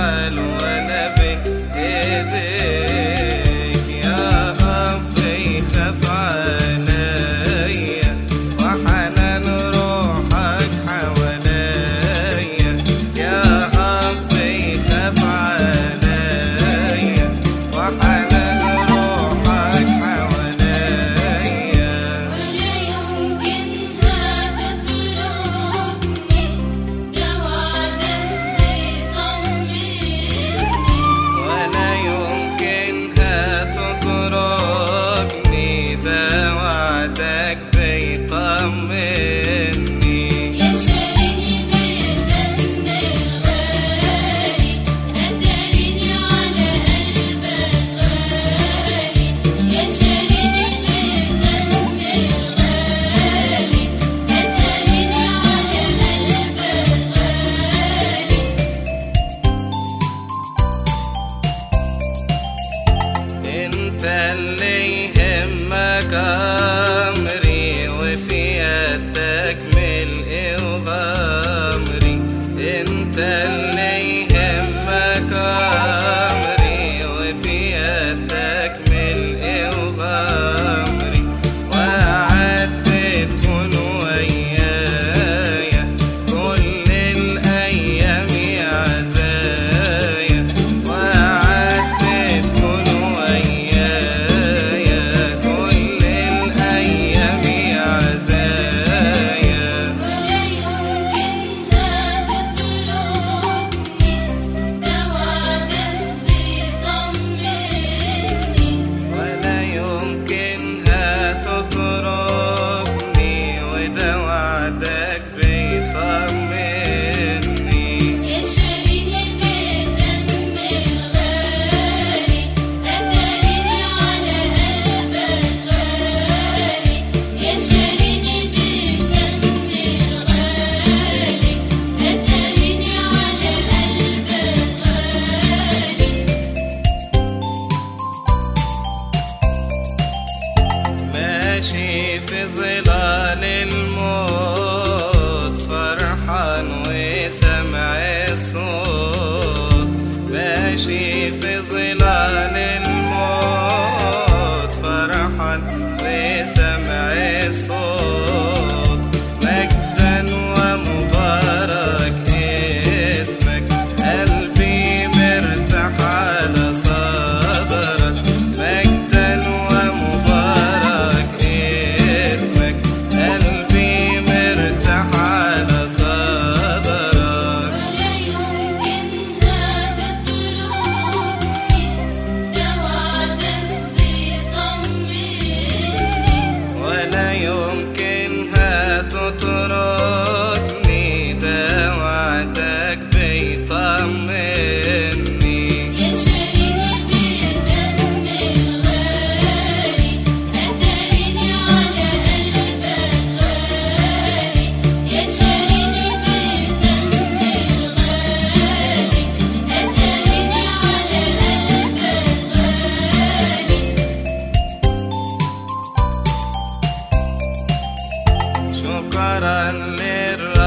Hallelujah. Bethlehem, God. não há até. عن لسمع الصوت no para el